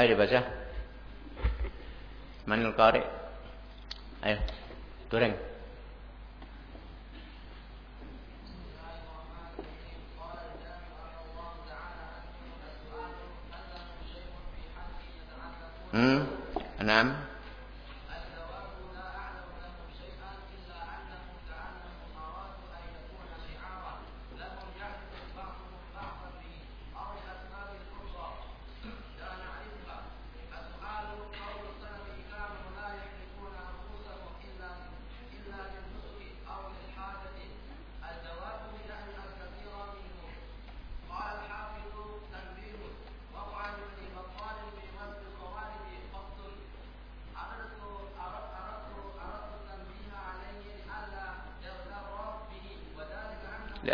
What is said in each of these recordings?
Ayo dibaca. Manil Qari. Ayo. Goreng. Hmm. Enam.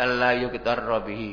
Li'alla yuqtarra bihi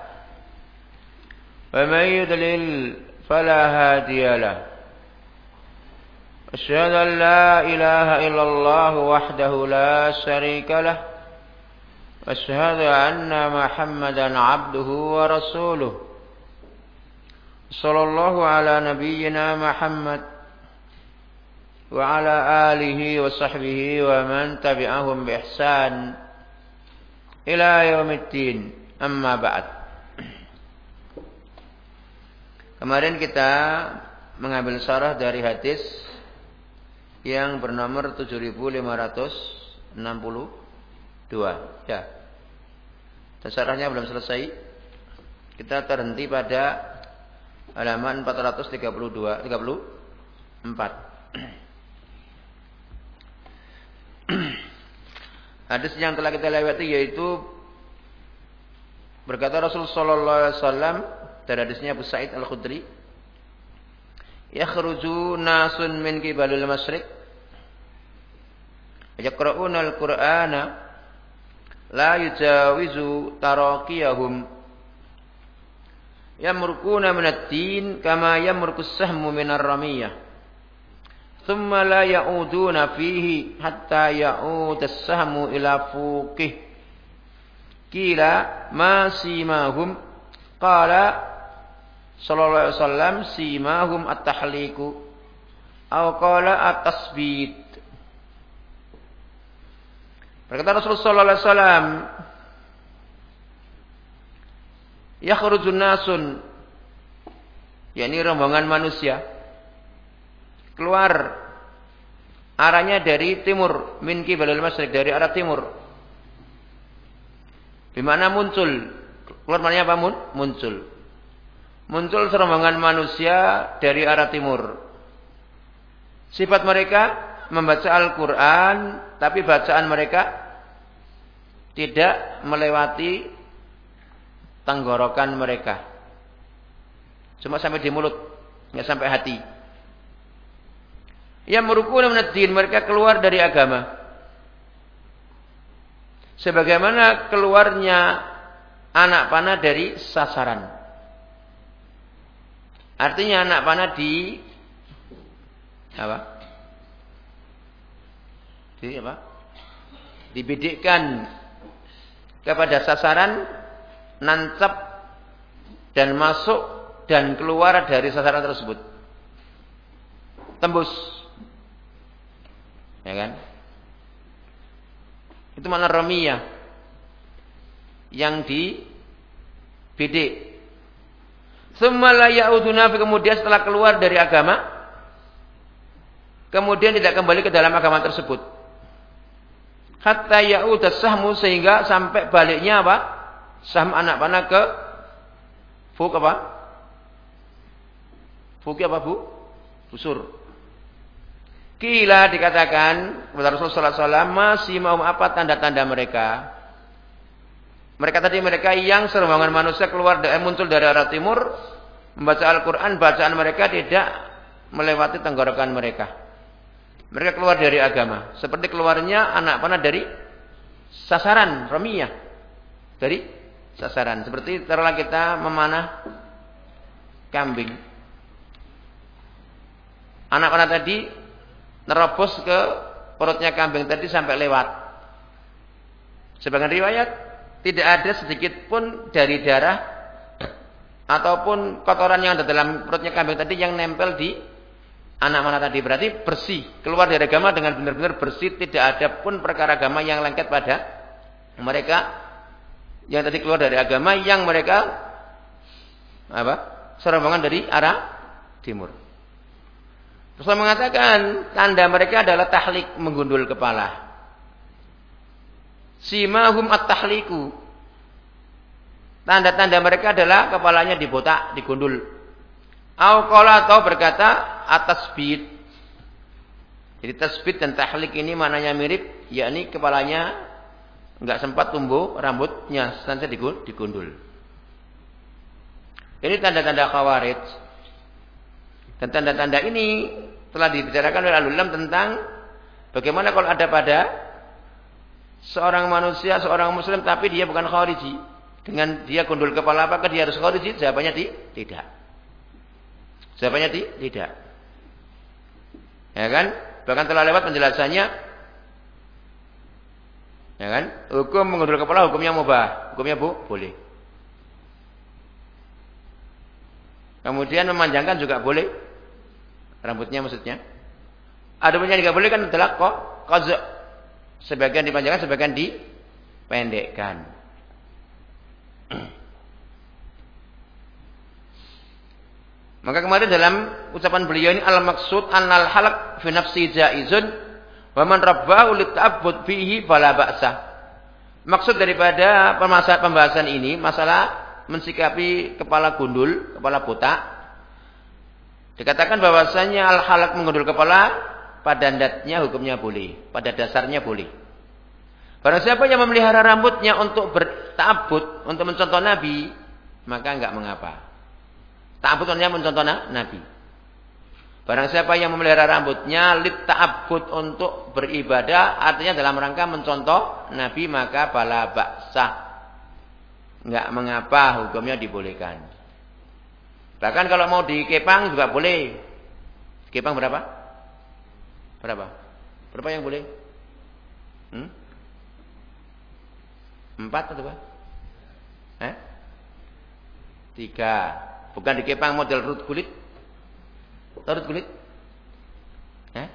ومن يضلل فلا هادي له. أشهد أن لا إله إلا الله وحده لا شريك له. وأشهد أن محمدا عبده ورسوله. صلى الله على نبينا محمد وعلى آله وصحبه ومن تبعهم بإحسان إلى يوم الدين. أما بعد. Kemarin kita mengambil syarah dari hadis yang bernomor 7562. Ya. Dan syarahnya belum selesai. Kita terhenti pada halaman 432 34. Hadis yang telah kita lewati yaitu berkata Rasulullah sallallahu alaihi wasallam dari hadisnya Abu Sa'id Al-Khudri. Yakhruju nasun min kibalil masyriq. Yaqra'una al-Qur'ana la yujawizu taraqiyahum. Yamrukuna min ad-din kama yamruku as-sahmu min ar-ramiyah. Thumma la ya'uduna fihi hatta ya'ud as-sahmu ila fuqih. Kila ma simahum qala sallallahu alaihi wasallam simahum at-tahliku. Aw qala at-tasbit. Berkata Rasulullah sallallahu alaihi wasallam yakhrujun nasun yakni rombongan manusia keluar arahnya dari timur min kibalul masyriq dari arah timur. Di mana muncul? Keluar mana apa muncul muncul serombongan manusia dari arah timur. Sifat mereka membaca Al-Quran, tapi bacaan mereka tidak melewati tenggorokan mereka. Cuma sampai di mulut, nggak sampai hati. Yang merukuna menadin mereka keluar dari agama. Sebagaimana keluarnya anak panah dari sasaran. Artinya anak panah di apa? Di apa? Dibidikkan kepada sasaran nancap dan masuk dan keluar dari sasaran tersebut. Tembus. Ya kan? Itu mana ramiyah. yang di bidik. Semala ya'uduna kemudian setelah keluar dari agama kemudian tidak kembali ke dalam agama tersebut. Hatta ya'ud sahmu sehingga sampai baliknya apa? Sahm anak panah ke fuk apa? Fuki apa bu? Busur. Kila dikatakan kepada Rasulullah SAW masih mau apa tanda-tanda mereka. Mereka tadi mereka yang serombongan manusia keluar dari muncul dari arah timur membaca Al-Quran bacaan mereka tidak melewati tenggorokan mereka. Mereka keluar dari agama. Seperti keluarnya anak panah dari sasaran romiyah. Dari sasaran. Seperti taruhlah kita memanah kambing. Anak panah tadi nerobos ke perutnya kambing tadi sampai lewat. Sebagian riwayat tidak ada sedikit pun dari darah ataupun kotoran yang ada dalam perutnya kambing tadi yang nempel di anak mana tadi. Berarti bersih keluar dari agama dengan benar-benar bersih. Tidak ada pun perkara agama yang lengket pada mereka. Yang tadi keluar dari agama yang mereka apa serombongan dari arah timur. Rasul mengatakan tanda mereka adalah tahlik menggundul kepala. Simahum at-tahliku. Tanda-tanda mereka adalah kepalanya dibotak, digundul. Auqala atau berkata atas bid. Jadi tasbid dan tahlik ini mananya mirip, yakni kepalanya enggak sempat tumbuh rambutnya, saja digundul. Ini tanda-tanda khawarij. Dan tanda-tanda ini telah dibicarakan oleh Alulam tentang bagaimana kalau ada pada seorang manusia, seorang muslim tapi dia bukan khariji. Dengan dia gundul kepala apakah dia harus khariji? Jawabannya di, tidak. Jawabannya di, tidak. Ya kan? Bahkan telah lewat penjelasannya. Ya kan? Hukum mengundul kepala hukumnya mubah. Hukumnya bu, boleh. Kemudian memanjangkan juga boleh. Rambutnya maksudnya. Ada yang tidak boleh kan adalah kok kozo. Sebagian dipanjangkan, sebagian dipendekkan. Maka kemarin dalam ucapan beliau ini al-maksud annal halak fi nafsi jaizun wa man rabbahu lita'abbud fihi fala ba'sa. Maksud daripada pembahasan ini masalah mensikapi kepala gundul, kepala botak Dikatakan bahwasanya al-halak mengundul kepala pada datnya hukumnya boleh, pada dasarnya boleh. Barang siapa yang memelihara rambutnya untuk bertabut, untuk mencontoh Nabi, maka enggak mengapa. Ta'abud artinya mencontoh Nabi. Barang siapa yang memelihara rambutnya lit ta'abud untuk beribadah, artinya dalam rangka mencontoh Nabi, maka bala baksa. Enggak mengapa hukumnya dibolehkan. Bahkan kalau mau dikepang juga boleh. Kepang berapa? Berapa? Berapa yang boleh? Hmm? Empat atau apa? Eh? Tiga. Bukan dikepang model rut kulit. Rut kulit? Eh?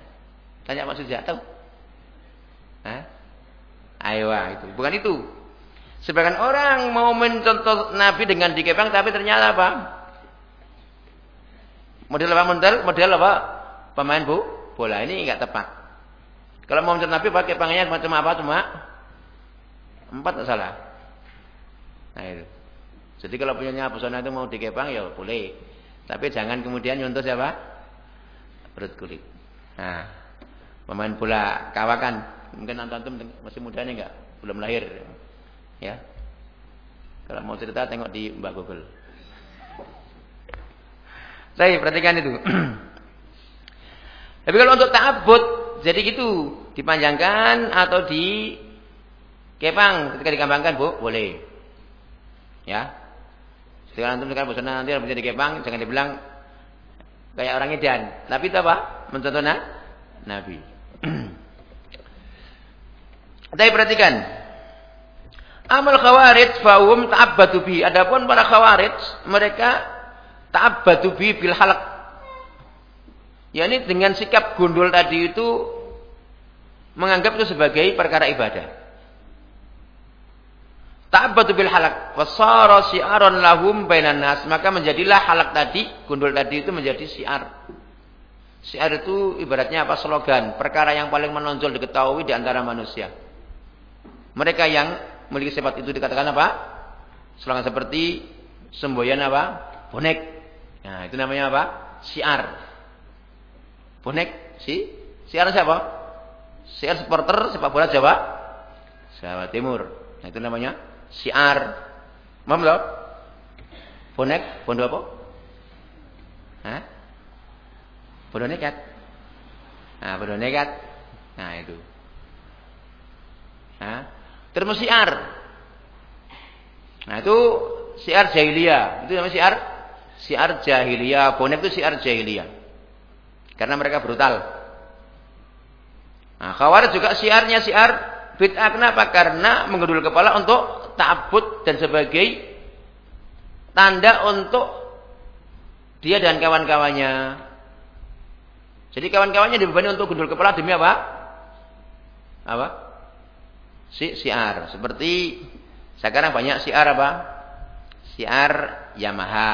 Tanya Sujak tahu? Eh? Ayo itu. Bukan itu. Sebagian orang mau mencontoh Nabi dengan dikepang tapi ternyata apa? Model apa model? Model apa? Pemain bu bola ini enggak tepat. Kalau mau mencari Nabi pakai pangannya macam apa cuma empat tak salah. Nah itu. Jadi kalau punyanya pesona itu mau dikepang ya boleh. Tapi jangan kemudian nyontoh siapa? Perut kulit. Nah, pemain bola kawakan. Mungkin antum masih mudanya enggak? Belum lahir. Ya. Kalau mau cerita tengok di Mbak Google. Saya perhatikan itu. Tapi kalau untuk ta'abud, jadi gitu. Dipanjangkan atau di kepang ketika dikembangkan, Bu, boleh. Ya. Sekarang antum sekarang bosan nanti bisa dikepang, jangan dibilang kayak orang edan. Tapi itu apa? Mencontoh Nabi. Tapi perhatikan. Amal khawarij fahum ta'abbatu bi. Adapun para khawarij, mereka ta'abbadu bi bil yakni dengan sikap gundul tadi itu menganggap itu sebagai perkara ibadah. ta'abbadu bil halak wasara si'aron lahum bainan nas. Maka menjadilah halak tadi gundul tadi itu menjadi siar. Siar itu ibaratnya apa? Slogan perkara yang paling menonjol diketahui di antara manusia. Mereka yang memiliki sifat itu dikatakan apa? Slogan seperti semboyan apa? Bonek. Nah itu namanya apa? Siar bonek si siar siapa siar supporter sepak bola Jawa Jawa Timur nah itu namanya siar. Mam lo? Bonek, bondo apa? Hah? Bondo nekat. Nah, bondo nekat. Nah, itu. Nah, terus siar. Nah, itu siar jahiliyah. Itu namanya siar siar jahiliyah. Bonek itu siar jahiliyah. Karena mereka brutal. Nah, khawarij juga siarnya siar bid'ah kenapa? Karena menggedul kepala untuk ta'abbud dan sebagai tanda untuk dia dan kawan-kawannya. Jadi kawan-kawannya dibebani untuk gundul kepala demi apa? Apa? Si siar. Seperti sekarang banyak siar apa? Siar Yamaha.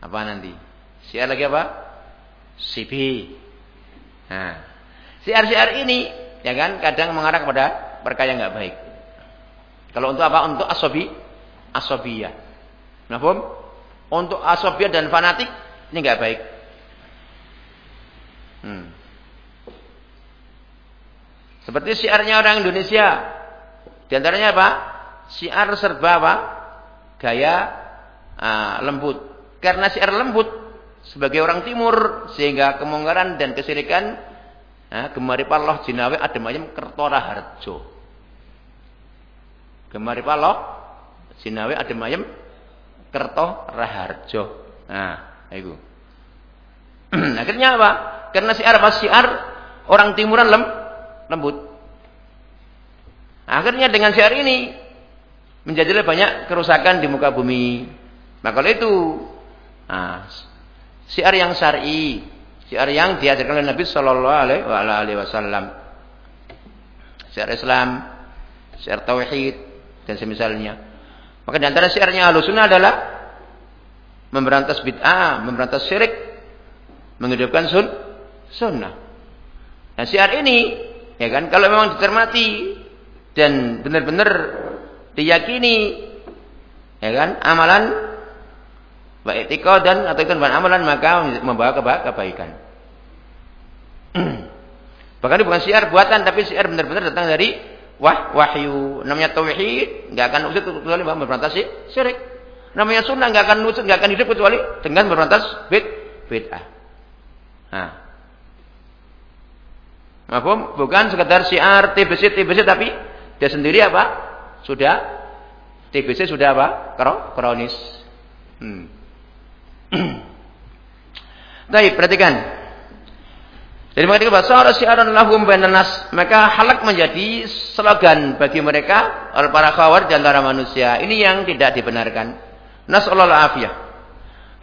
Apa nanti? Siar lagi apa? CB. Nah, siar-siar ini ya kan kadang mengarah kepada perkara yang nggak baik. Kalau untuk apa? Untuk asobi, asobia. Kenapa? Untuk asobia dan fanatik ini nggak baik. Hmm. Seperti siarnya orang Indonesia. Di antaranya apa? Siar serba apa? Gaya uh, lembut. Karena siar lembut sebagai orang timur sehingga kemungkaran dan kesirikan nah, gemari Allah jinawe adem ayam kertora harjo. Gemari palo sinawe ademayem kerto raharjo. Nah, itu. Akhirnya apa? Karena siar apa siar orang timuran lem, lembut. Akhirnya dengan siar ini menjadi banyak kerusakan di muka bumi. Maka itu nah, siar yang syar'i, siar yang diajarkan oleh Nabi Shallallahu Alaihi Wasallam. Siar Islam, siar tauhid, dan semisalnya. Maka di antara syiarnya Ahlussunnah adalah memberantas bid'ah, memberantas syirik, menghidupkan sun sunnah. Nah, syiar ini ya kan kalau memang dicermati dan benar-benar diyakini ya kan amalan baik dan atau itu amalan maka membawa kebaikan. Bahkan ini bukan syiar buatan tapi syiar benar-benar datang dari wah wahyu. Namanya tauhid nggak akan usut kecuali memberantas syirik. Namanya sunnah nggak akan usut nggak akan hidup kecuali dengan memberantas bid bid'ah. Nah. Maafum, bukan sekedar syiar TBC TBC tapi dia sendiri apa? Sudah TBC sudah apa? Kro, kronis. Hmm. Baik, perhatikan. Jadi mengatakan bahwa syiaran lahum nas maka halak menjadi slogan bagi mereka oleh para khawar di antara manusia. Ini yang tidak dibenarkan. Nasallahu afiyah.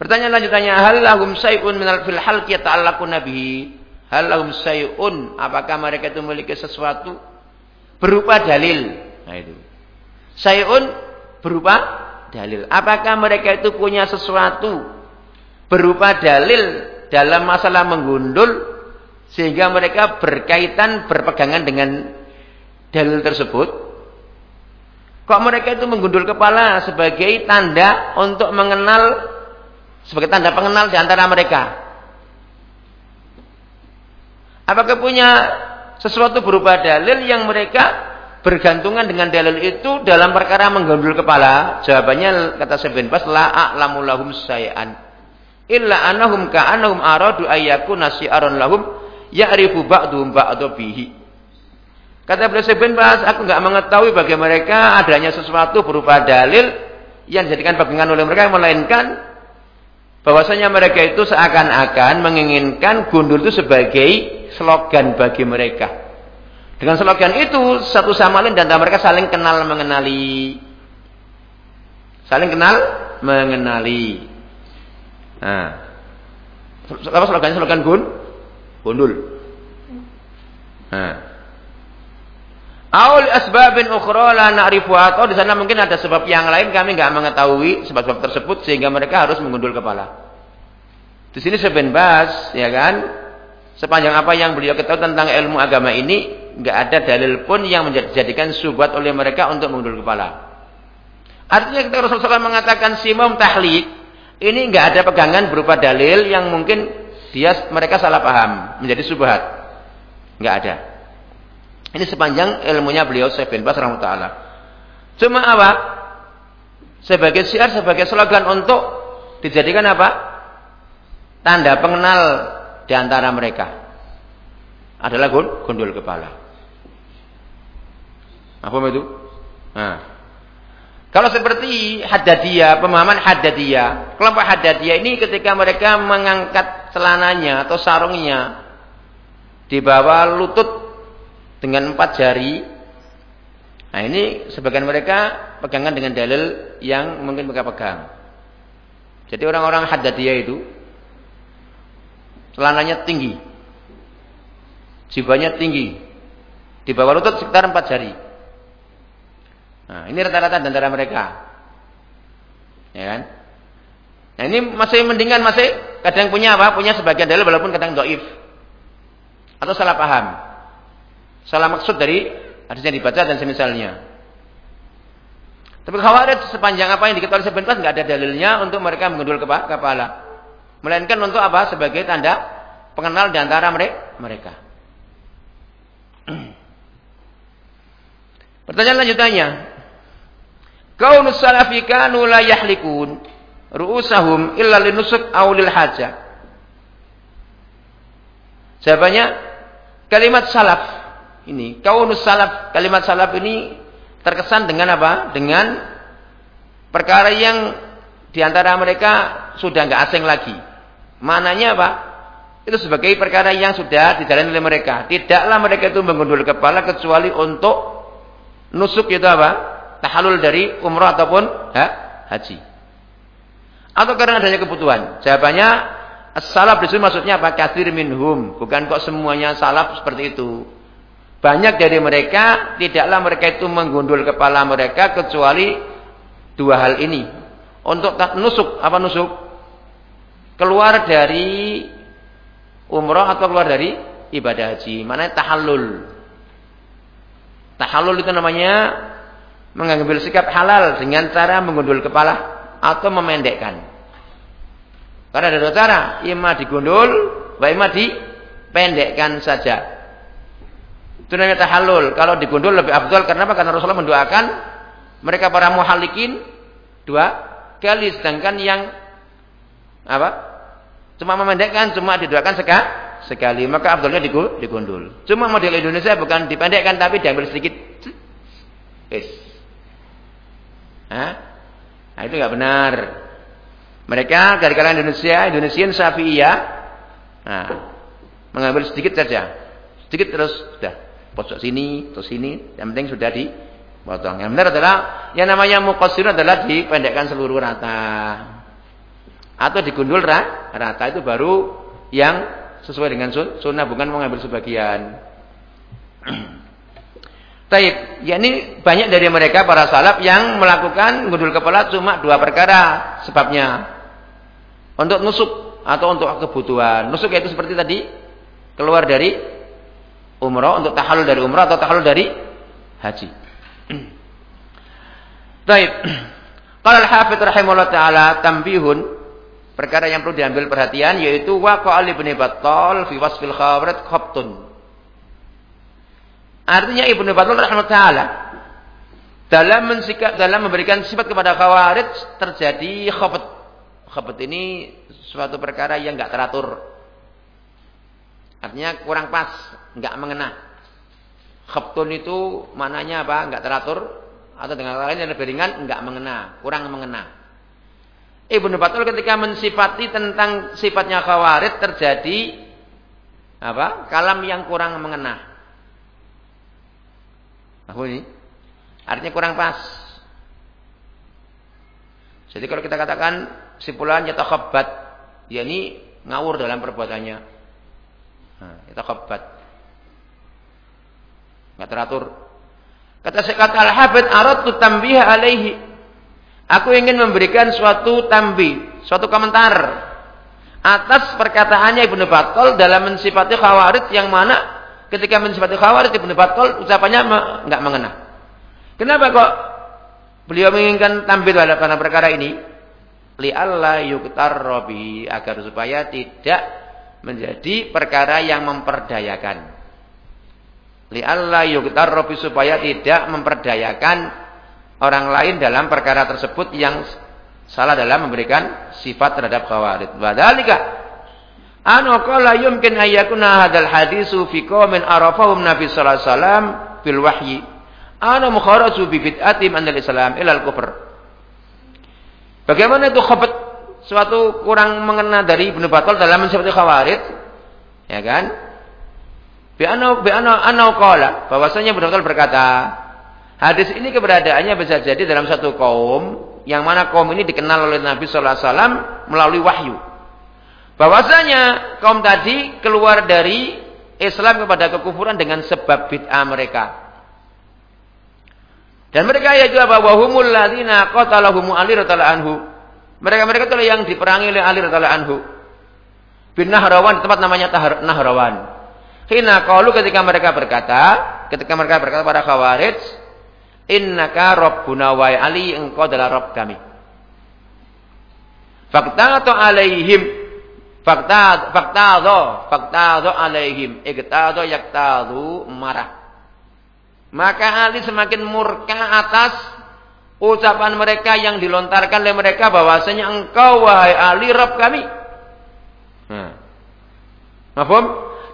Pertanyaan lanjutannya, hal lahum sayun minal fil halqi yata'allaqu nabihi? Hal lahum sayun, apakah mereka itu memiliki sesuatu berupa dalil? Nah itu. Sayun berupa dalil. Apakah mereka itu punya sesuatu berupa dalil dalam masalah menggundul sehingga mereka berkaitan berpegangan dengan dalil tersebut. Kok mereka itu menggundul kepala sebagai tanda untuk mengenal sebagai tanda pengenal di antara mereka? Apakah punya sesuatu berupa dalil yang mereka bergantungan dengan dalil itu dalam perkara menggundul kepala? Jawabannya kata Ibn Bas la a'lamu lahum say'an illa anahum ka'annahum aradu ayyakuna syi'aran lahum ya'rifu ba'dhum ba'dhu bihi. Kata beliau Ibn Bas, aku enggak mengetahui bagi mereka adanya sesuatu berupa dalil yang dijadikan pegangan oleh mereka melainkan bahwasanya mereka itu seakan-akan menginginkan gundul itu sebagai slogan bagi mereka. Dengan slogan itu satu sama lain dan mereka saling kenal mengenali. Saling kenal mengenali. Nah, apa slogannya slogan gun? Gundul. Nah. Aul asbabin ukhra la na'rifu atau di sana mungkin ada sebab yang lain kami nggak mengetahui sebab-sebab tersebut sehingga mereka harus menggundul kepala. Di sini Seben Bas, ya kan? Sepanjang apa yang beliau ketahui tentang ilmu agama ini, nggak ada dalil pun yang menjadikan subat oleh mereka untuk menggundul kepala. Artinya ketika Rasulullah mengatakan simum tahlik, ini nggak ada pegangan berupa dalil yang mungkin dia mereka salah paham menjadi subhat. Nggak ada. Ini sepanjang ilmunya beliau Syekh bin Bas rahimahullah. Cuma apa? Sebagai syiar, sebagai slogan untuk dijadikan apa? Tanda pengenal di antara mereka. Adalah gundul kepala. Apa itu? Nah. Kalau seperti Haddadiyah, pemahaman Haddadiyah. Kelompok Haddadiyah ini ketika mereka mengangkat celananya atau sarungnya di bawah lutut dengan empat jari. Nah ini sebagian mereka pegangan dengan dalil yang mungkin mereka pegang. Jadi orang-orang Haddadiyah itu celananya tinggi, jibanya tinggi, di bawah lutut sekitar empat jari. Nah ini rata-rata antara mereka, ya kan? Nah ini masih mendingan masih kadang punya apa? Punya sebagian dalil walaupun kadang doif atau salah paham. Salah maksud dari hadis yang dibaca dan semisalnya. Tapi khawatir sepanjang apa yang diketahui sebentar nggak ada dalilnya untuk mereka mengundul kepala. Melainkan untuk apa? Sebagai tanda pengenal di antara mereka. Pertanyaan lanjutannya. Kau nusalafika nula yahlikun ru'usahum illa linusuk awlil haja. Jawabannya kalimat salaf ini kaunus salaf kalimat salaf ini terkesan dengan apa? Dengan perkara yang di antara mereka sudah nggak asing lagi. Mananya apa? Itu sebagai perkara yang sudah dijalani oleh mereka. Tidaklah mereka itu menggundul kepala kecuali untuk nusuk itu apa? Tahalul dari umrah ataupun ha? haji. Atau karena adanya kebutuhan. Jawabannya salaf di maksudnya apa? Kathir minhum. Bukan kok semuanya salaf seperti itu. Banyak dari mereka tidaklah mereka itu menggundul kepala mereka kecuali dua hal ini. Untuk nusuk, apa nusuk? Keluar dari umroh atau keluar dari ibadah haji. Mana tahallul. Tahallul itu namanya mengambil sikap halal dengan cara menggundul kepala atau memendekkan. Karena ada dua cara, ima digundul, wa ima dipendekkan saja. Itu namanya tahallul. Kalau digundul lebih karena apa? Karena Rasulullah mendoakan mereka para muhalikin dua kali sedangkan yang apa? Cuma memendekkan, cuma didoakan sekali sekali. Maka afdalnya digundul. Cuma model Indonesia bukan dipendekkan tapi diambil sedikit. Hah? Nah, itu nggak benar. Mereka dari kalangan Indonesia, Indonesian Syafi'iyah, nah, mengambil sedikit saja. Sedikit terus sudah pojok sini, atau sini, yang penting sudah dipotong. Yang benar adalah yang namanya muqassir adalah dipendekkan seluruh rata. Atau digundul rata itu baru yang sesuai dengan sunnah bukan mengambil sebagian. Taib, ya ini banyak dari mereka para salaf yang melakukan gundul kepala cuma dua perkara sebabnya. Untuk nusuk atau untuk kebutuhan. Nusuk itu seperti tadi keluar dari umrah untuk tahalul dari umrah atau tahalul dari haji. Baik. Qala al-Hafidz rahimahullah taala tambihun perkara yang perlu diambil perhatian yaitu waqa Ali bin Battal fi wasfil khawarit khabtun. Artinya Ibnu rahimahullah taala dalam mensikap dalam memberikan sifat kepada khawarij terjadi khabat. Khabat ini suatu perkara yang enggak teratur. Artinya kurang pas nggak mengena. Khabtun itu mananya apa? Nggak teratur atau dengan lain yang lebih ringan nggak mengena, kurang mengena. Ibnu Batul ketika mensifati tentang sifatnya khawarid terjadi apa? Kalam yang kurang mengena. Nah, ini artinya kurang pas. Jadi kalau kita katakan sipulan yatakhabbat, ya ini ngawur dalam perbuatannya. Nah, yatakhabbat nggak teratur. Kata kata Al-Habib tu tambih alaihi. Aku ingin memberikan suatu tambi, suatu komentar atas perkataannya Ibnu Battal dalam mensifati khawarij yang mana ketika mensifati khawarij Ibnu Battal ucapannya enggak mengena. Kenapa kok beliau menginginkan tampil pada perkara ini? Li Allah yuktar robi agar supaya tidak menjadi perkara yang memperdayakan. Li Allah yuktar robi supaya tidak memperdayakan orang lain dalam perkara tersebut yang salah dalam memberikan sifat terhadap khawarij. Wadalika anu qala yumkin ayyakuna hadzal hadisu fi qaumin arafahum Nabi sallallahu alaihi wasallam bil wahyi. Anu mukharaju bi bid'atim anil Islam ilal kufur. Bagaimana itu khabat suatu kurang mengena dari Ibnu Batal dalam mensifati khawarij? Ya kan? Bi anu bi anu anu qala bahwasanya Ibnu Batal berkata, Hadis ini keberadaannya bisa jadi dalam satu kaum yang mana kaum ini dikenal oleh Nabi Sallallahu Alaihi Wasallam melalui wahyu. Bahwasanya kaum tadi keluar dari Islam kepada kekufuran dengan sebab bid'ah mereka. Dan mereka ya juga bahwa humul ladina qatalahum Ali radhiyallahu anhu. Mereka-mereka itu yang diperangi oleh Ali radhiyallahu anhu. Bin Nahrawan, tempat namanya Nahrawan. Hina qalu ketika mereka berkata, ketika mereka berkata pada Khawarij, Innaka Rabbuna wa Ali engkau adalah Rabb kami. Fakta atau alaihim fakta fakta fakta atau alaihim iktado yaktadu marah. Maka Ali semakin murka atas ucapan mereka yang dilontarkan oleh mereka bahwasanya engkau wahai Ali Rabb kami. Nah. Mahfum?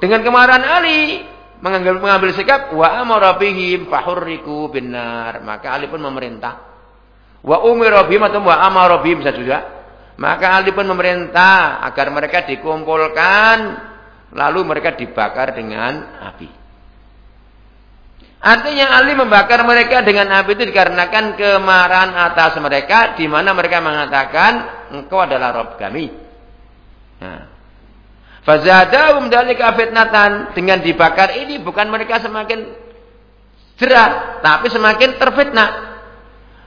Dengan kemarahan Ali, mengambil, mengambil sikap wa amara bihim fahurriku binar. Maka Ali pun memerintah. Wa umira bihim atau wa amara bihim bisa juga. Maka Ali pun memerintah agar mereka dikumpulkan lalu mereka dibakar dengan api. Artinya Ali membakar mereka dengan api itu dikarenakan kemarahan atas mereka di mana mereka mengatakan engkau adalah Rob kami. Nah, Fazadahum dalika fitnatan. Dengan dibakar ini bukan mereka semakin cerah, tapi semakin terfitnah.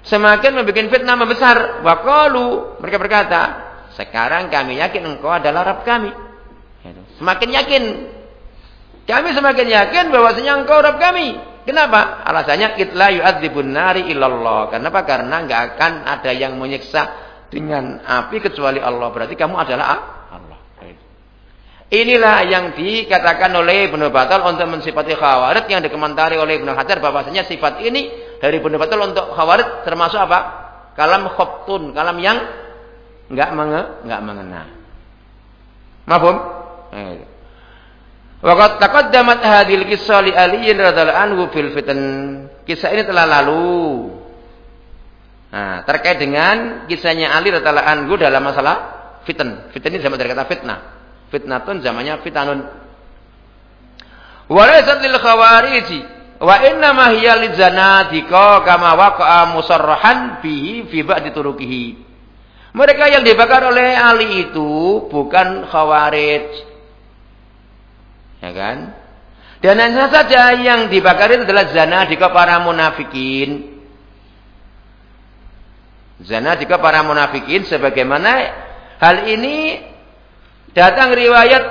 Semakin membuat fitnah membesar. Waqalu, mereka berkata, sekarang kami yakin engkau adalah Rabb kami. Semakin yakin. Kami semakin yakin bahwasanya engkau Rabb kami. Kenapa? Alasannya itla yu'adzibun nari illallah. Kenapa? Karena enggak akan ada yang menyiksa dengan api kecuali Allah. Berarti kamu adalah Inilah yang dikatakan oleh Ibnu Batal untuk mensifati khawarij yang dikomentari oleh Ibnu Hajar bahwasanya sifat ini dari Ibnu Batal untuk khawarij termasuk apa? Kalam khobtun, kalam yang enggak menge, enggak mengena. Mahfum? Eh. Waqad taqaddamat hadhil kisah li Ali radhiyallahu anhu fil fitan. Kisah ini telah lalu. Nah, terkait dengan kisahnya Ali radhiyallahu anhu dalam masalah fitan. Fitan ini sama dari kata fitnah. Fitnatun zamannya fitanun. Walaysat lil khawariji wa inna ma hiya lizanadika kama waqa'a musarrahan bihi fi ba'di turukihi. Mereka yang dibakar oleh Ali itu bukan khawarij. Ya kan? Dan hanya saja yang dibakar itu adalah zana jika para munafikin. Zana jika para munafikin sebagaimana hal ini Datang riwayat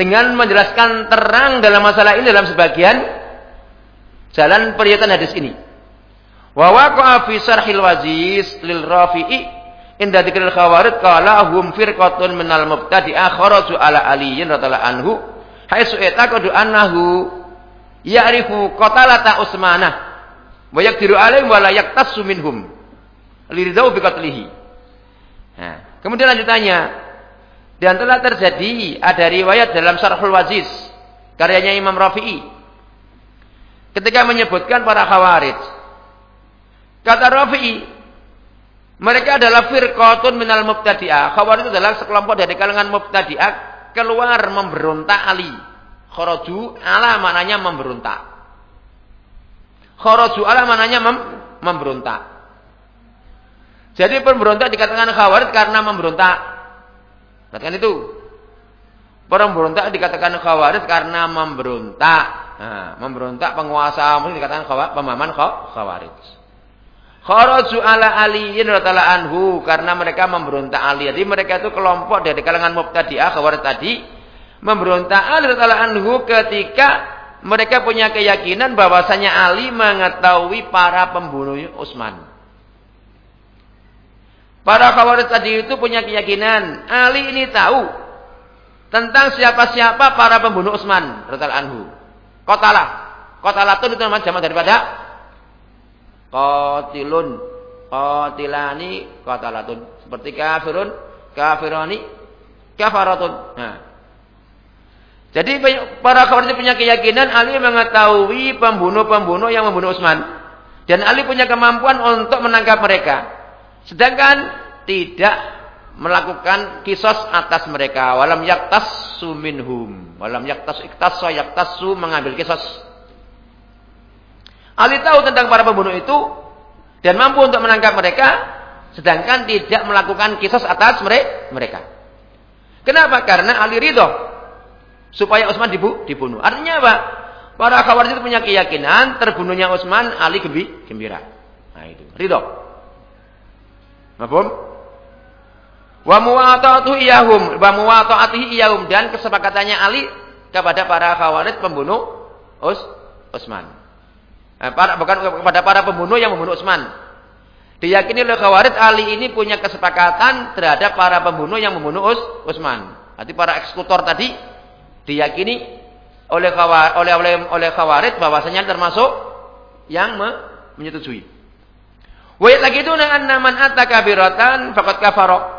dengan menjelaskan terang dalam masalah ini dalam sebagian jalan periyatan hadis ini. Wa waqa'a fi sarhil waziz lil Rafi'i. Inda dzikril khawarid qala hum firqatun minal mubtadi'ah kharaju ala aliyin radhiyallahu anhu. Haitsu itaqadu annahu ya'rifu qatalata usmanah wa yaqdiru alaihim wa la yaqtasu minhum. Liridau bi qatlihi. Nah, kemudian lanjutannya. Dan telah terjadi ada riwayat dalam Syarhul Waziz karyanya Imam Rafi'i ketika menyebutkan para khawarij. Kata Rafi'i, mereka adalah firqatun minal mubtadi'ah. Khawarij adalah sekelompok dari kalangan mubtadi'ah keluar memberontak Ali. Kharaju ala maknanya memberontak. Kharaju ala maknanya mem memberontak. Jadi pemberontak dikatakan khawarij karena memberontak. Perhatikan itu. Pemberontak dikatakan khawarij karena memberontak. Nah, memberontak penguasa mungkin dikatakan khawa, pemahaman khawarij. Kharaju ala aliyin radhiyallahu anhu karena mereka memberontak Ali. Jadi mereka itu kelompok dari kalangan mubtadi'ah khawarij tadi memberontak Ali radhiyallahu anhu ketika mereka punya keyakinan bahwasanya Ali mengetahui para pembunuh Utsman. Para khawarij tadi itu punya keyakinan Ali ini tahu tentang siapa-siapa para pembunuh Utsman radhiyallahu anhu. Kotalah. Kotalatun itu nama jamak daripada qatilun. Qatilani kotalatun. Seperti kafirun, kafirani, kafaratun. Nah. Jadi para khawarij punya keyakinan Ali mengetahui pembunuh-pembunuh yang membunuh Utsman. Dan Ali punya kemampuan untuk menangkap mereka. Sedangkan tidak melakukan kisos atas mereka walam yaktas minhum walam yaktas iktaso yaktasu mengambil kisos. Ali tahu tentang para pembunuh itu dan mampu untuk menangkap mereka sedangkan tidak melakukan kisos atas mereka. Kenapa? Karena Ali ridho. Supaya Utsman dibunuh. Artinya apa? Para khawarij itu punya keyakinan terbunuhnya Utsman Ali gembira. Nah itu. Ridho. Mahfum? Wa muwata'atuhu iyahum, wa iyahum dan kesepakatannya Ali kepada para khawarij pembunuh Us Utsman. Eh, para, bukan kepada para pembunuh yang membunuh Utsman. Diyakini oleh khawarij Ali ini punya kesepakatan terhadap para pembunuh yang membunuh Us Utsman. Arti para eksekutor tadi diyakini oleh khawarij, oleh oleh oleh khawarij bahwasanya termasuk yang me, menyetujui. Wa lagi itu dengan naman atakabiratan faqad kafara.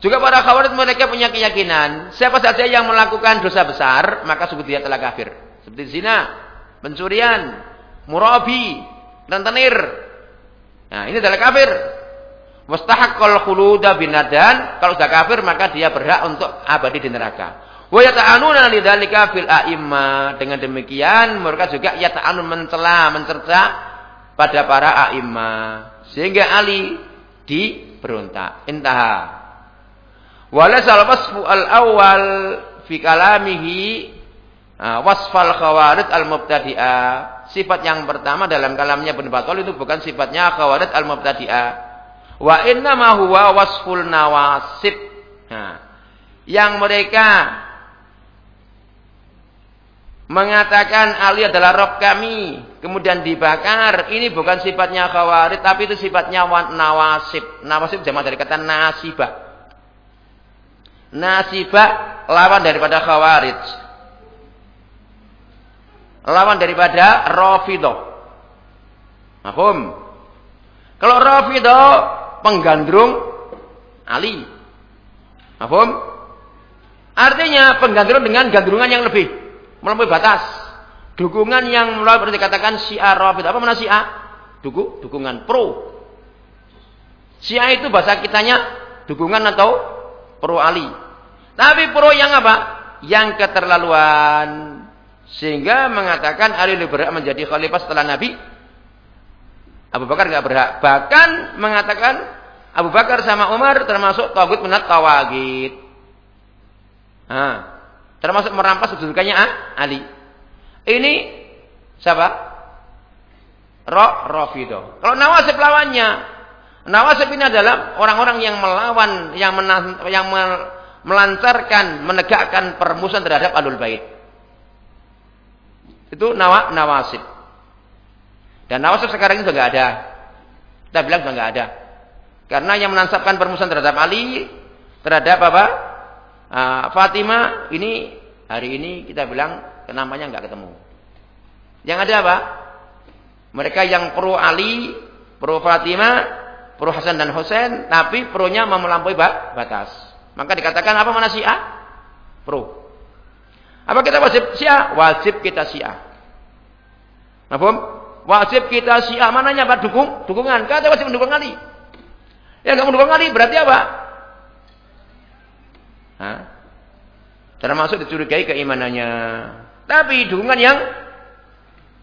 Juga para khawarij mereka punya keyakinan, siapa saja yang melakukan dosa besar, maka sebut dia telah kafir. Seperti zina, pencurian, murabi, dan tenir. Nah, ini adalah kafir. Wastahaqqal khuluda binadan, kalau sudah kafir maka dia berhak untuk abadi di neraka. Wa yata'anuna lidzalika fil a'imma. Dengan demikian mereka juga yata'anun mencela, mencerca pada para a'imma. Sehingga Ali diberontak. Intaha. Walasal wasfu al-awwal fi kalamihi wasfal khawarij al-mubtadi'ah. Sifat yang pertama dalam kalamnya Ibnu itu bukan sifatnya khawarij al-mubtadi'ah. Wa inna ma huwa wasful nawasib. Yang mereka mengatakan Ali adalah rob kami, kemudian dibakar. Ini bukan sifatnya khawarij, tapi itu sifatnya nawasib. Nawasib jamaah dari kata nasibah. Nasibah lawan daripada khawarij. Lawan daripada rafidah. Mahfum? Kalau rafidah penggandrung Ali. Mahfum? Artinya penggandrung dengan gandrungan yang lebih melampaui batas. Dukungan yang mulai berarti katakan syiar rafidah. Apa mana syiah? Duku, dukungan pro. Syiah itu bahasa kitanya dukungan atau pro Ali. Tapi pro yang apa? Yang keterlaluan. Sehingga mengatakan Ali lebih berhak menjadi khalifah setelah Nabi. Abu Bakar nggak berhak. Bahkan mengatakan Abu Bakar sama Umar termasuk tagut menat tawagid. Nah, termasuk merampas kedudukannya Ali. Ini siapa? Ro Rafido. Kalau Nawasib lawannya Nawasib ini adalah orang-orang yang melawan, yang, yang melancarkan, menegakkan permusuhan terhadap alul bait. Itu nawa, nawasib. Dan nawasib sekarang ini sudah nggak ada. Kita bilang sudah nggak ada. Karena yang menansapkan permusuhan terhadap Ali, terhadap apa? Uh, Fatimah, ini hari ini kita bilang namanya nggak ketemu. Yang ada apa? Mereka yang pro Ali, pro Fatimah, pro Hasan dan Husain, tapi pro-nya melampaui batas. Maka dikatakan apa mana Syiah? Pro. Apa kita wajib Syiah? Wajib kita Syiah. Mahfum? Wajib kita Syiah. Mananya Pak? Dukung? Dukungan. Kata wajib mendukung Ali. Yang enggak mendukung Ali berarti apa? Hah? Termasuk dicurigai keimanannya. Tapi dukungan yang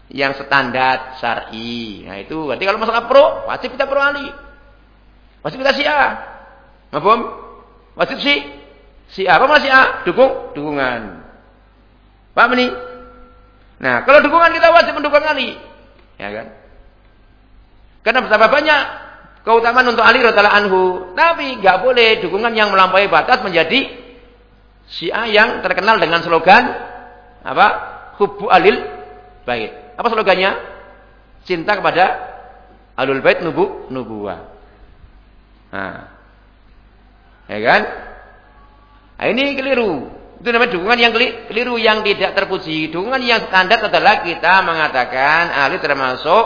yang standar syar'i. Nah itu berarti kalau masalah pro, wajib kita pro Ali. Wajib kita Syiah. Mahfum? Wajib si Syiah. Apa mana Syiah? Dukung? Dukungan. Paham ini? Nah, kalau dukungan kita wajib mendukung Ali. Ya kan? Karena betapa banyak keutamaan untuk Ali radhiyallahu anhu. Tapi nggak boleh dukungan yang melampaui batas menjadi Syiah yang terkenal dengan slogan apa? Hubbu alil bait. Apa slogannya? Cinta kepada alul bait nubu nubuwah. Nah. Ya kan? Nah, ini keliru. Itu namanya dukungan yang keliru yang tidak terpuji. Dukungan yang standar adalah kita mengatakan ahli termasuk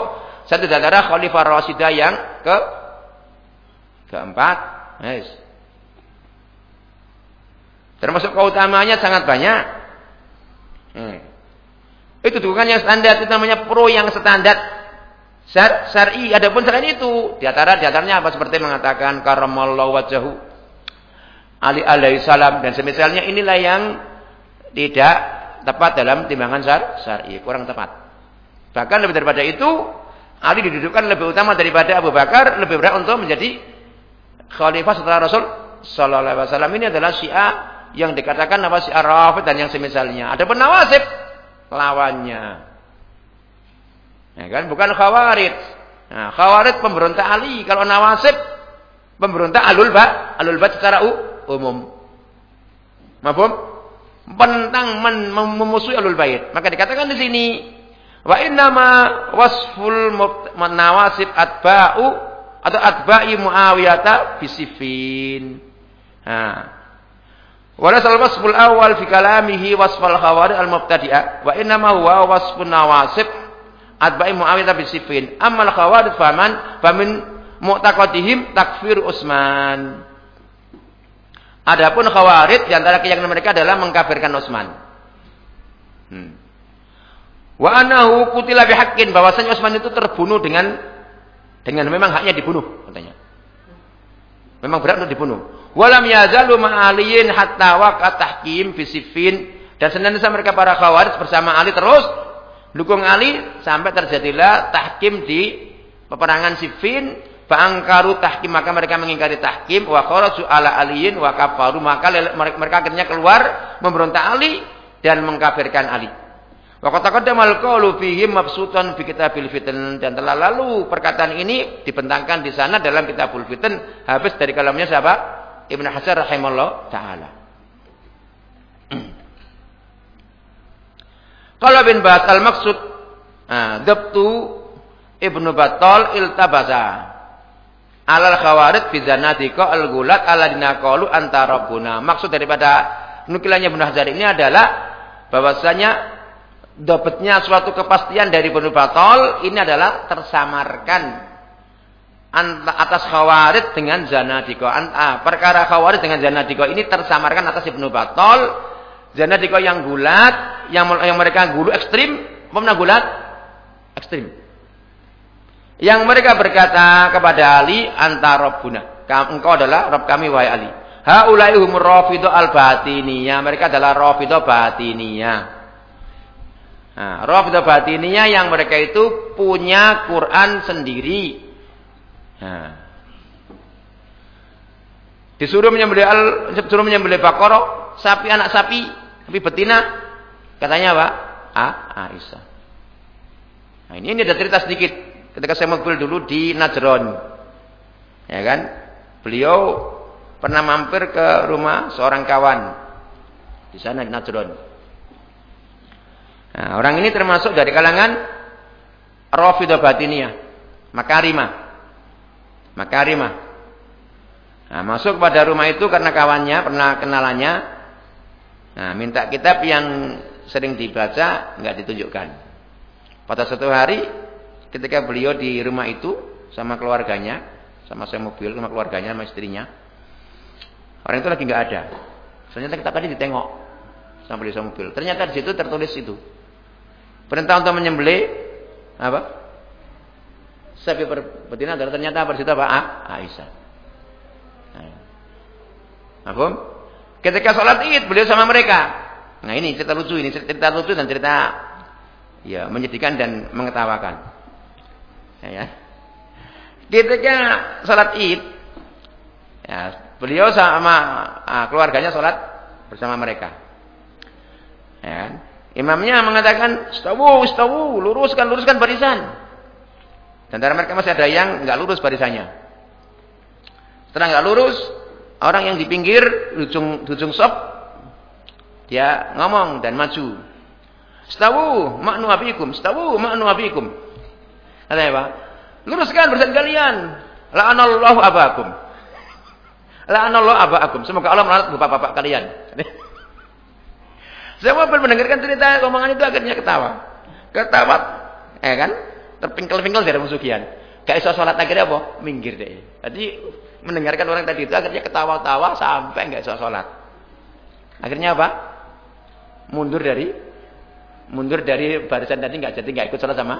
satu dari khalifah Rasidah yang ke keempat. Yes. Termasuk keutamanya sangat banyak. Hmm. Itu dukungan yang standar itu namanya pro yang standar. Syar, syar'i adapun selain itu di antara di antaranya apa seperti mengatakan karamallahu wajahu Ali alaihissalam dan semisalnya inilah yang tidak tepat dalam timbangan syar syar'i, kurang tepat. Bahkan lebih daripada itu, Ali didudukkan lebih utama daripada Abu Bakar, lebih berat untuk menjadi khalifah setelah Rasul sallallahu alaihi wasallam. Ini adalah Syiah yang dikatakan nama Syiah Rafid dan yang semisalnya. Ada penawasib lawannya. Ya kan, bukan Khawarij. Nah, Khawarij pemberontak Ali, kalau Nawasib pemberontak Alul Ba, Alul Ba secara umum. Mafhum? Pentang men memusuhi alul bait. Maka dikatakan di sini wa innama wasful nawasib atba'u atau atba'i muawiyata bisifin. Ha. Wala sal wasful awal fi kalamihi wasfal khawarij al mubtadi'ah wa innama huwa wasfun nawasib atba'i muawiyata bisifin. Ammal khawarij faman famin mu'taqadihim takfir Utsman. Adapun khawarid di antara keyakinan mereka adalah mengkafirkan Utsman. Hmm. Wa anahu kutila bihaqqin bahwasanya Utsman itu terbunuh dengan dengan memang haknya dibunuh katanya. Memang berat untuk dibunuh. Walam yazalu ma'aliyin hatta waqa tahkim fi dan senantiasa mereka para khawarij bersama Ali terus dukung Ali sampai terjadilah tahkim di peperangan Siffin Fa'angkaru tahkim maka mereka mengingkari tahkim wa kharaju ala aliyin wa kafaru maka mereka akhirnya keluar memberontak Ali dan mengkafirkan Ali. Wa qataqaddamal qawlu fihim mabsutan fi kitabil fitan dan telah lalu perkataan ini dibentangkan di sana dalam kitabul fitan habis dari kalamnya siapa? Ibnu Hajar rahimahullah taala. Kalau bin Bas al-maksud nah, dabtu Ibnu Battal iltabasa alal khawarid bizanadika al-gulat aladina qalu anta rabbuna. Maksud daripada nukilannya Ibnu Hajar ini adalah bahwasanya dapatnya suatu kepastian dari Ibnu Batol ini adalah tersamarkan atas khawarid dengan zanadiko. Ah, perkara khawarid dengan zanadiko ini tersamarkan atas Ibnu Batol. Zanadiko yang gulat, yang yang mereka gulu ekstrim, mana gulat? Ekstrim. Yang mereka berkata kepada Ali, anta Rabbuna. Engkau adalah Rabb kami, wahai Ali. Haulai humur rafidu al-batiniyah. Mereka adalah rafidu batiniyah. Nah, rafidu batiniyah yang mereka itu punya Quran sendiri. Nah. Disuruh menyembelih al, disuruh menyembelih bakoro, sapi anak sapi, sapi betina. Katanya apa? Ah, Aisyah. Nah, ini, ini ada cerita sedikit ketika saya mobil dulu di Najron. Ya kan? Beliau pernah mampir ke rumah seorang kawan di sana di Najron. Nah, orang ini termasuk dari kalangan Rafidah Batiniyah, Makarimah. Makarimah. Nah, masuk pada rumah itu karena kawannya pernah kenalannya. Nah, minta kitab yang sering dibaca nggak ditunjukkan. Pada suatu hari ketika beliau di rumah itu sama keluarganya, sama saya mobil, sama keluarganya, sama istrinya. Orang itu lagi nggak ada. Ternyata kita tadi ditengok sama beliau sama mobil. Ternyata di situ tertulis itu. Perintah untuk menyembelih apa? Sapi betina ternyata apa situ apa? Ah, Aisyah. Nah. Ketika sholat id beliau sama mereka. Nah ini cerita lucu ini cerita lucu dan cerita ya menyedihkan dan mengetawakan. Ya. Ketika sholat id, ya, beliau sama ah, keluarganya sholat bersama mereka. Ya. Imamnya mengatakan, "Stawu, stawu, luruskan, luruskan barisan." Dan antara mereka masih ada yang nggak lurus barisannya. Setelah nggak lurus, orang yang di pinggir ujung ujung sop dia ngomong dan maju. Stawu, maknu abikum, stawu, maknu abikum. Katanya apa? Luruskan barisan kalian. La'anallahu abakum. La'anallahu abakum. Semoga Allah melaknat bapak-bapak kalian. Semua mendengarkan cerita omongan itu akhirnya ketawa. Ketawa, eh kan? Terpingkel-pingkel dari musuhian. Gak iso sholat akhirnya apa? Minggir deh. Jadi mendengarkan orang tadi itu akhirnya ketawa-tawa sampai gak iso sholat. Akhirnya apa? Mundur dari mundur dari barisan tadi nggak jadi nggak ikut sholat sama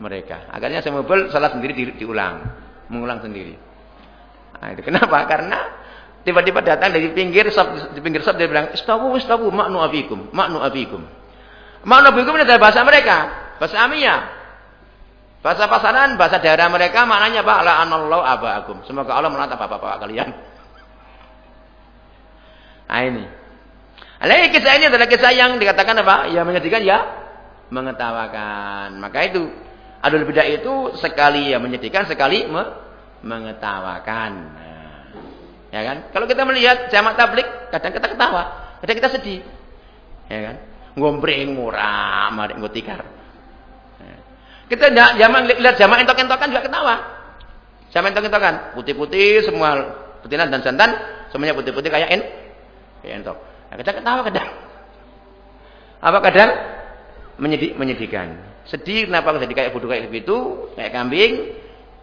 mereka. Akhirnya saya mobil sholat sendiri di, diulang, mengulang sendiri. Nah, itu kenapa? Karena Tiba-tiba datang dari pinggir sab, di pinggir sab dia bilang, "Istawu, istawu, maknu abikum, maknu abikum." Maknu abikum ini adalah bahasa mereka, bahasa Amiyah. Bahasa pasaran, bahasa daerah mereka maknanya apa? La'anallahu abaakum. Semoga Allah melantap bapak-bapak kalian. Nah ini. Nah, kisah ini adalah kisah yang dikatakan apa? Ya menyedihkan ya mengetawakan. Maka itu adul bidah itu sekali ya menyedihkan, sekali me mengetawakan. Ya kan? Kalau kita melihat jamaah tablik, kadang kita ketawa, kadang kita sedih. Ya kan? Ngombreng murah, mari ngotikar. Kita jamaah lihat jamaah entok-entokan juga ketawa. Jamaah entok-entokan, putih-putih semua betina dan jantan, semuanya putih-putih kayak en, kayak entok. Nah, kita ketawa kadang. Apa kadang menyedih, menyedihkan. Sedih kenapa jadi kayak bodoh kayak begitu, kayak kambing.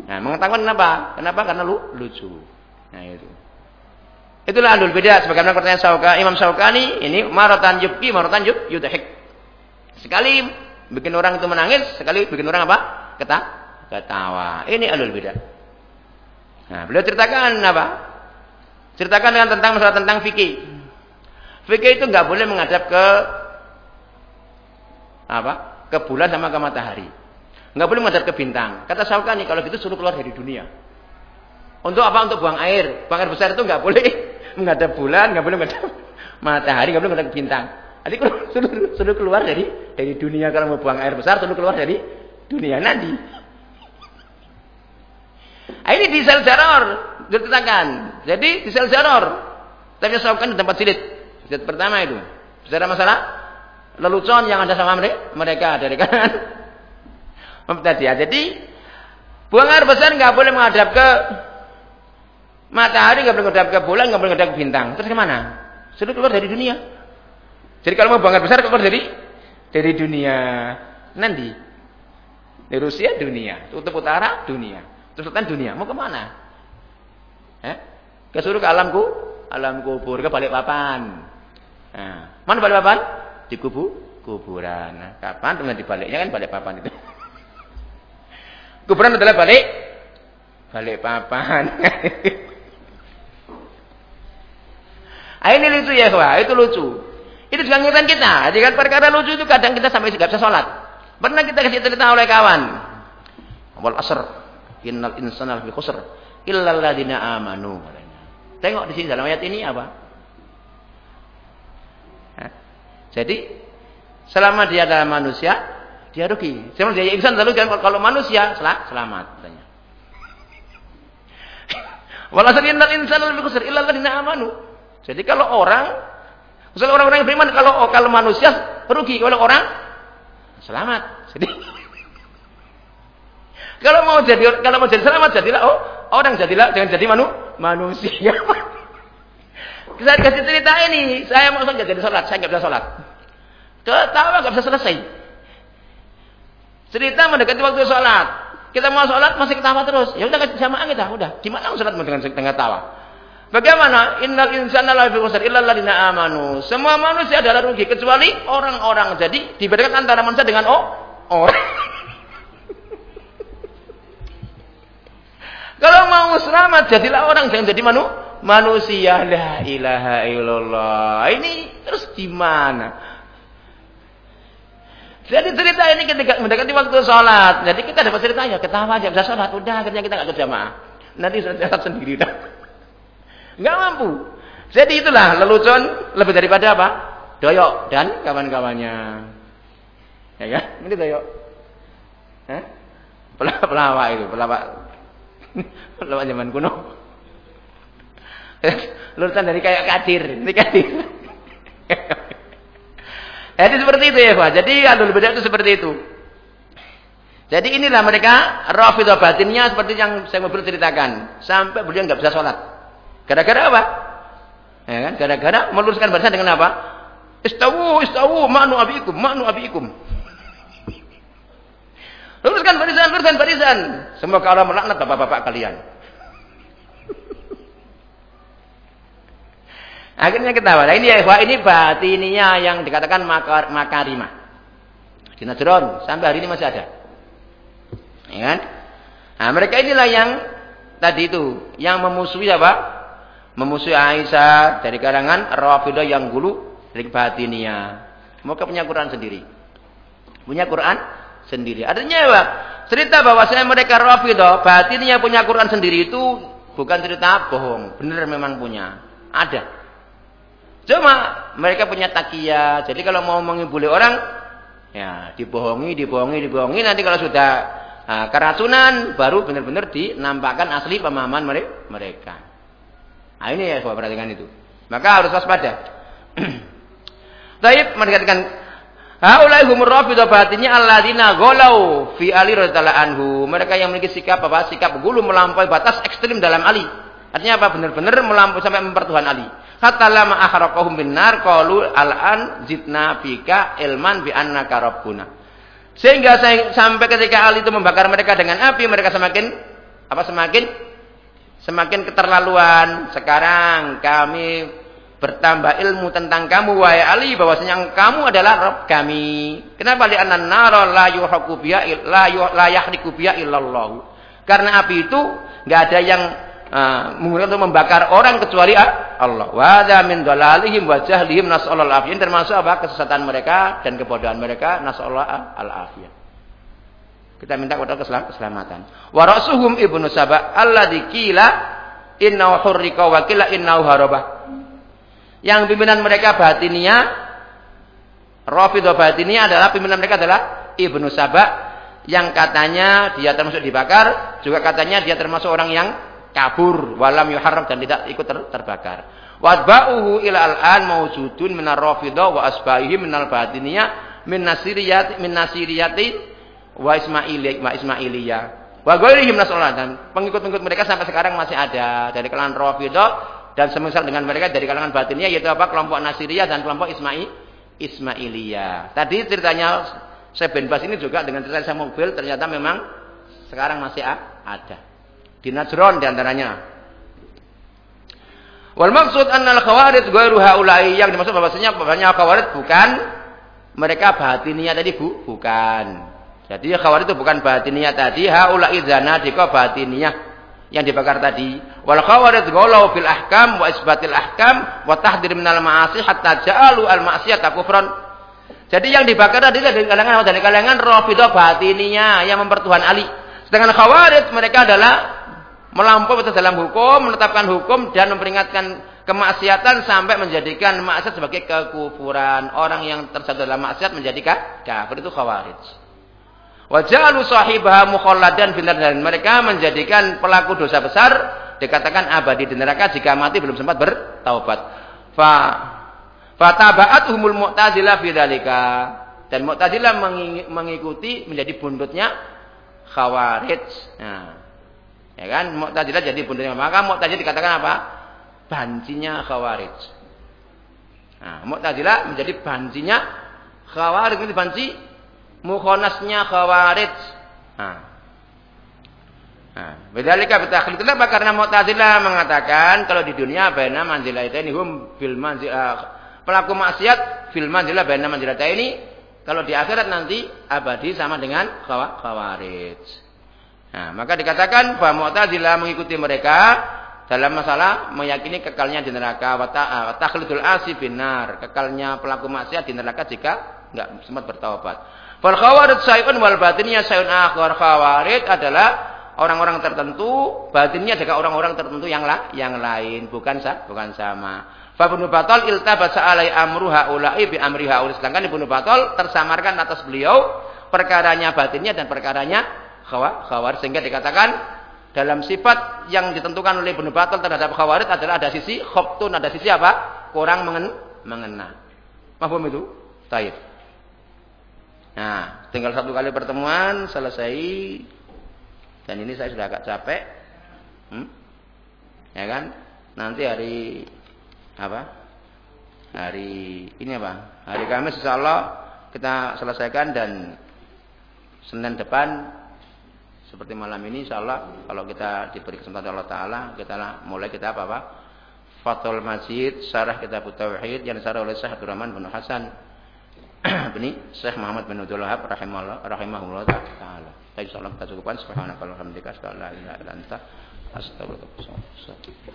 Nah, mengetahui kenapa? Kenapa? Karena lu lucu. Nah, itu. Itulah alul beda sebagaimana pertanyaan Sauka, Imam Saukani ini marotan yubki, marotan yub yudhik. Sekali bikin orang itu menangis, sekali bikin orang apa? Keta, ketawa. Ini alul beda. Nah, beliau ceritakan apa? Ceritakan dengan tentang masalah tentang fikih. Fikih itu nggak boleh menghadap ke apa? Ke bulan sama ke matahari. Nggak boleh menghadap ke bintang. Kata Saukani kalau gitu suruh keluar dari dunia. Untuk apa? Untuk buang air. Buang air besar itu nggak boleh menghadap bulan, nggak boleh menghadap matahari, nggak boleh menghadap bintang. Jadi suruh, suruh keluar dari dari dunia kalau mau buang air besar, suruh keluar dari dunia nanti. Nah, ini di sel jaror diceritakan. Jadi di sel jaror. Tapi sahukan di tempat silit. Silit pertama itu. Bicara masalah lelucon yang ada sama mereka dari kanan. Tadi ya. Jadi buang air besar nggak boleh menghadap ke Matahari nggak boleh ngedap ke bulan, nggak boleh ngedap ke bintang. Terus ke mana? Sudah keluar dari dunia. Jadi kalau mau banget besar keluar dari dari dunia nanti. Di Rusia dunia, kutub utara dunia, terus selatan dunia. Mau ke mana? Eh? Kesuruh ke alamku, alam kubur ke balik papan. Nah, mana balik papan? Di kubu kuburan. Nah, kapan teman dibaliknya kan balik papan itu. Kuburan adalah balik balik papan. Ini lucu ya, wah, itu lucu. Itu juga ngingetin kita. Jadi kan perkara lucu itu kadang kita sampai tidak bisa sholat. Pernah kita kasih cerita oleh kawan. Wal asr, innal insana lafi khusr, illa alladziina amanu. Tengok di sini dalam ayat ini apa? Jadi selama dia adalah manusia, dia rugi. Selama dia insan lalu kalau manusia selamat katanya. Wal asr innal insana lafi khusr illa alladziina amanu. Jadi kalau orang, misalnya orang-orang yang beriman, kalau kalau manusia rugi, kalau orang selamat. Jadi kalau mau jadi kalau mau jadi selamat jadilah oh orang jadilah jangan jadi manu, manusia. Saya kasih cerita ini, saya mau sholat jadi sholat, saya nggak bisa sholat. Ketawa nggak bisa selesai. Cerita mendekati waktu sholat, kita mau sholat masih ketawa terus. Ya udah jamaah kita, udah. Gimana sholat dengan dengan tawa? Bagaimana? Innal insana lafi khusr illa alladziina amanu. Semua manusia adalah rugi kecuali orang-orang. Jadi dibedakan antara manusia dengan oh, orang. Kalau mau selamat jadilah orang jangan jadi manu manusia. La ilaha illallah. Ini terus gimana? Jadi cerita ini ketika mendekati waktu sholat. Jadi kita dapat ceritanya. Ketawa aja bisa sholat. Udah akhirnya kita nggak jamaah. Nanti sholat sendiri dah. Enggak mampu. Jadi itulah lelucon lebih daripada apa? Doyok dan kawan-kawannya. Ya kan? Ini yuk. Eh? Pelawak itu, pelawak. pelawak zaman kuno. Lulusan dari kayak kadir, ini kadir. Jadi seperti itu ya, Pak. Jadi alul beda itu seperti itu. Jadi inilah mereka rafidah batinnya seperti yang saya mau ceritakan. Sampai beliau nggak bisa sholat. Gara-gara apa? Ya kan? Gara-gara meluruskan barisan dengan apa? Istawu, istawu, ma'nu abikum, ma'nu abikum. Luruskan barisan, luruskan barisan. Semoga Allah melaknat bapak-bapak kalian. Akhirnya ketawa. Nah, ini ya, ini batininya yang dikatakan makar, makarimah. Di sampai hari ini masih ada. Ya kan? Nah, mereka inilah yang tadi itu yang memusuhi apa? Memusuhi Aisyah dari kalangan Rafidah yang dulu dari batinia. Mereka punya Quran sendiri. Punya Quran sendiri. Artinya apa? Cerita bahwa saya mereka Rafidah, batinnya punya Quran sendiri itu bukan cerita bohong. Benar memang punya. Ada. Cuma mereka punya takia. Jadi kalau mau mengibuli orang, ya dibohongi, dibohongi, dibohongi. Nanti kalau sudah nah, keracunan, baru benar-benar dinampakkan asli pemahaman mereka. Nah ini ya, saya perhatikan itu. Maka harus waspada. Taib mendekatkan Haulai humur rafidah batinnya alladzina golau fi Ali radhiyallahu anhu. Mereka yang memiliki sikap apa? Sikap gulu melampaui batas ekstrim dalam Ali. Artinya apa? Benar-benar melampaui sampai mempertuhan Ali. Hatta lama nar qalu al-an zidna fika ilman bi annaka rabbuna. Sehingga sampai ketika Ali itu membakar mereka dengan api, mereka semakin apa semakin semakin keterlaluan. Sekarang kami bertambah ilmu tentang kamu wahai Ali bahwasanya kamu adalah Rabb kami. Kenapa li nara la yuhaqu biya la la yahriku biya illallah. Karena api itu enggak ada yang uh, untuk membakar orang kecuali Allah. Wa min dalalihim wa jahlihim nasallahu al termasuk apa? kesesatan mereka dan kebodohan mereka nasallahu al-afiyah. Kita minta kepada keselamatan. Wa rasuhum ibnu Saba alladzi qila innahu hurrika wa qila innahu haraba. Yang pimpinan mereka batinia Rafidah batinia adalah pimpinan mereka adalah Ibnu Saba yang katanya dia termasuk dibakar, juga katanya dia termasuk orang yang kabur walam yuharram dan tidak ikut ter terbakar. Wasba'uhu ila al-an mawjudun minar rafidah wa asbahihi minal batiniyah min nasiriyat min nasiriyati wa ismailiyah wa ismailiyah. Wa ghairihim dan pengikut-pengikut mereka sampai sekarang masih ada dari kalangan rafidah dan semisal dengan mereka dari kalangan batiniyah yaitu apa kelompok nasiriyah dan kelompok ismail ismailiyah. Tadi ceritanya saya bin Bas ini juga dengan cerita saya mobil ternyata memang sekarang masih ada. Di Najron di antaranya. Wal maksud annal khawarij ghairu haula'i yang dimaksud bahwasanya bahwasanya khawarij bukan mereka batiniah tadi bu, bukan. Jadi khawarij itu bukan batiniah tadi, haula'i zanadiqa batiniah yang dibakar tadi. Wal khawarij ghalau fil ahkam wa isbatil ahkam wa tahdir minal ma'asi hatta ja'alu al ma'siyata kufran. Jadi yang dibakar tadi dari kalangan dari kalangan Rafidhah batiniah yang mempertuhan Ali. Sedangkan khawarij mereka adalah melampaui dalam hukum, menetapkan hukum dan memperingatkan kemaksiatan sampai menjadikan maksiat sebagai kekufuran. Orang yang tersatu dalam maksiat menjadi kafir itu khawarij. Wajalu sahibah mukhalladan binar dan mereka menjadikan pelaku dosa besar dikatakan abadi di neraka jika mati belum sempat bertaubat. Fa fataba'atuhumul mu'tazilah bidzalika. Dan Mu'tazilah mengikuti menjadi buntutnya khawarij. Nah, Ya kan? Mu'tazilah jadi bundanya. Maka Mu'tazilah dikatakan apa? Bancinya Khawarij. Nah, Mu'tazilah menjadi bancinya Khawarij itu banci mukhonasnya Khawarij. Nah. Nah, Bedalika bitakhil. Kenapa? Karena Mu'tazilah mengatakan kalau di dunia baina manzilah ini hum fil manzilah pelaku maksiat fil manzilah baina manzilah ini kalau di akhirat nanti abadi sama dengan khawarij. Nah, maka dikatakan bahwa Mu'tazilah mengikuti mereka dalam masalah meyakini kekalnya di neraka wa ah, takhlidul asi binar, kekalnya pelaku maksiat di neraka jika enggak sempat bertaubat. Fal khawarij sayun wal batinnya sayun akhir khawarij adalah orang-orang tertentu, batinnya juga orang-orang tertentu yang la, yang lain, bukan sah, bukan sama. Ibnu Battal iltabasa alai amru haula'i bi amri haula'i. Sedangkan Ibnu Battal tersamarkan atas beliau perkaranya batinnya dan perkaranya khawar. Sehingga dikatakan dalam sifat yang ditentukan oleh Ibnu Battal terhadap khawarij adalah ada sisi khobtun, ada sisi apa? Kurang mengen mengena. Mahfum itu? Taib. Nah, tinggal satu kali pertemuan selesai. Dan ini saya sudah agak capek. Hmm? Ya kan? Nanti hari apa? Hari ini apa? Hari Kamis insya Allah kita selesaikan dan Senin depan seperti malam ini insya Allah kalau kita diberi kesempatan Allah Taala kita mulai kita apa apa Fathul Majid Syarah Kitab Tauhid yang disarah oleh Syekh Abdurrahman bin Hasan bin Syekh Muhammad bin Abdul Wahab rahimahullah rahimahullah taala. Baik, salam kita cukupkan subhanakallahumma wa la ilaha illa anta astaghfiruka